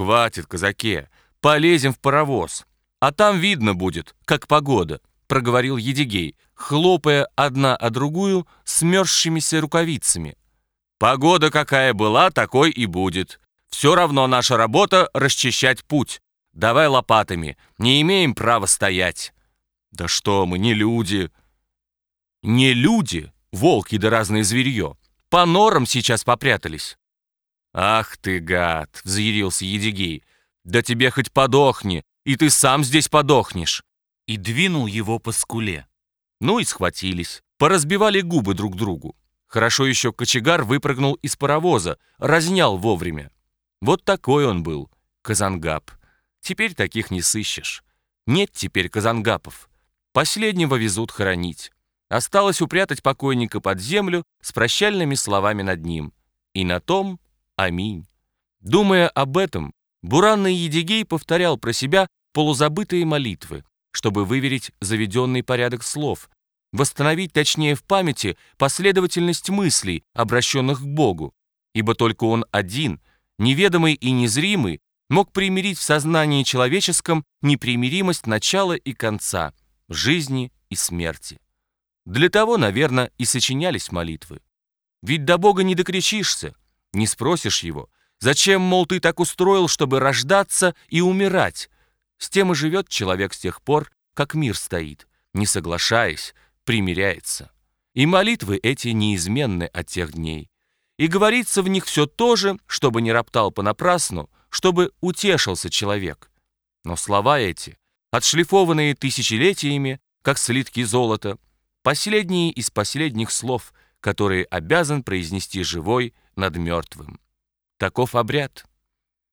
«Хватит, казаке, полезем в паровоз, а там видно будет, как погода», проговорил Едигей, хлопая одна о другую смерзшимися рукавицами. «Погода какая была, такой и будет. Все равно наша работа — расчищать путь. Давай лопатами, не имеем права стоять». «Да что мы, не люди!» «Не люди, волки да разные зверье. По норам сейчас попрятались». «Ах ты, гад!» — взъярился Едигей. «Да тебе хоть подохни, и ты сам здесь подохнешь!» И двинул его по скуле. Ну и схватились, поразбивали губы друг другу. Хорошо еще кочегар выпрыгнул из паровоза, разнял вовремя. Вот такой он был, Казангап. Теперь таких не сыщешь. Нет теперь Казангапов. Последнего везут хоронить. Осталось упрятать покойника под землю с прощальными словами над ним. И на том Аминь. Думая об этом, буранный Едигей повторял про себя полузабытые молитвы, чтобы выверить заведенный порядок слов, восстановить точнее в памяти последовательность мыслей, обращенных к Богу, ибо только Он один, неведомый и незримый, мог примирить в сознании человеческом непримиримость начала и конца, жизни и смерти. Для того, наверное, и сочинялись молитвы. Ведь до Бога не докричишься, не спросишь его, зачем, мол, ты так устроил, чтобы рождаться и умирать? С тем и живет человек с тех пор, как мир стоит, не соглашаясь, примиряется. И молитвы эти неизменны от тех дней. И говорится в них все то же, чтобы не роптал понапрасну, чтобы утешился человек. Но слова эти, отшлифованные тысячелетиями, как слитки золота, последние из последних слов, которые обязан произнести живой над мертвым. Таков обряд.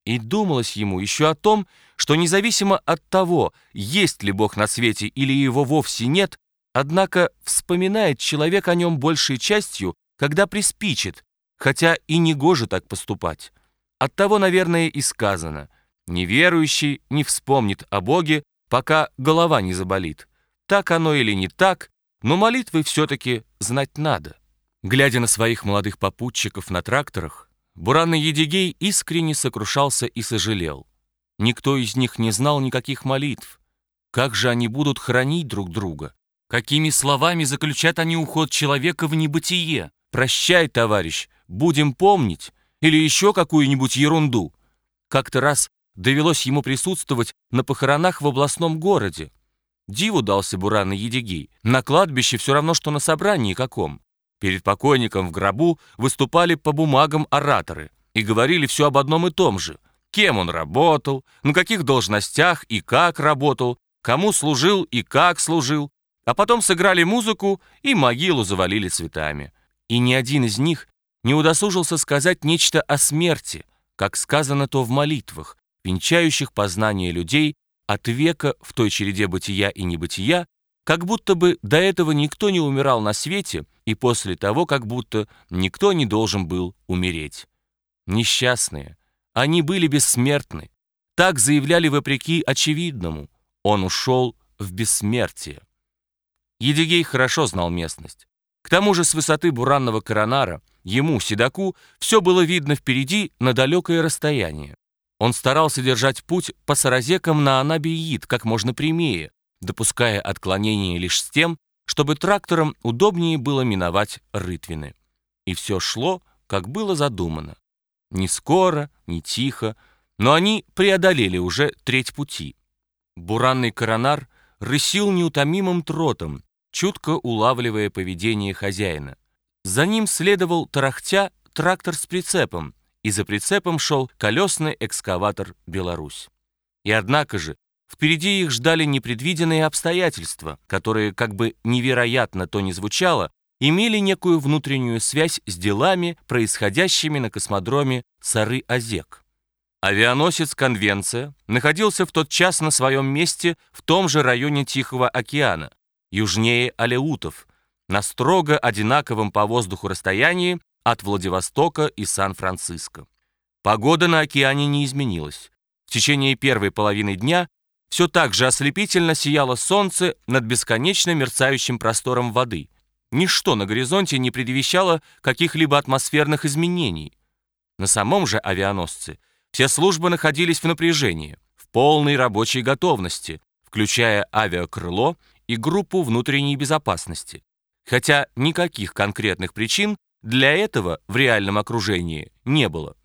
И думалось ему еще о том, что независимо от того, есть ли Бог на свете или его вовсе нет, однако вспоминает человек о нем большей частью, когда приспичит, хотя и не гоже так поступать. Оттого, наверное, и сказано, неверующий не вспомнит о Боге, пока голова не заболит. Так оно или не так, но молитвы все-таки знать надо. Глядя на своих молодых попутчиков на тракторах, Буранный Едигей искренне сокрушался и сожалел. Никто из них не знал никаких молитв. Как же они будут хранить друг друга? Какими словами заключат они уход человека в небытие? «Прощай, товарищ, будем помнить» или еще какую-нибудь ерунду. Как-то раз довелось ему присутствовать на похоронах в областном городе. Диву дался Буранный Едигей. На кладбище все равно, что на собрании каком. Перед покойником в гробу выступали по бумагам ораторы и говорили все об одном и том же. Кем он работал, на каких должностях и как работал, кому служил и как служил. А потом сыграли музыку и могилу завалили цветами. И ни один из них не удосужился сказать нечто о смерти, как сказано то в молитвах, венчающих познание людей от века в той череде бытия и небытия, как будто бы до этого никто не умирал на свете, и после того, как будто никто не должен был умереть. Несчастные, они были бессмертны. Так заявляли вопреки очевидному. Он ушел в бессмертие. Едигей хорошо знал местность. К тому же с высоты буранного коронара ему, седаку, все было видно впереди на далекое расстояние. Он старался держать путь по саразекам на Анабиид как можно прямее, допуская отклонения лишь с тем, чтобы тракторам удобнее было миновать рытвины. И все шло, как было задумано. Не скоро, не тихо, но они преодолели уже треть пути. Буранный коронар рысил неутомимым тротом, чутко улавливая поведение хозяина. За ним следовал тарахтя трактор с прицепом, и за прицепом шел колесный экскаватор «Беларусь». И однако же Впереди их ждали непредвиденные обстоятельства, которые, как бы невероятно то ни звучало, имели некую внутреннюю связь с делами, происходящими на космодроме Сары-Озек. Авианосец «Конвенция» находился в тот час на своем месте в том же районе Тихого океана, южнее Алеутов, на строго одинаковом по воздуху расстоянии от Владивостока и Сан-Франциско. Погода на океане не изменилась. В течение первой половины дня все так же ослепительно сияло солнце над бесконечно мерцающим простором воды. Ничто на горизонте не предвещало каких-либо атмосферных изменений. На самом же авианосце Все службы находились в напряжении, в полной рабочей готовности, включая авиакрыло и группу внутренней безопасности. Хотя никаких конкретных причин для этого в реальном окружении не было.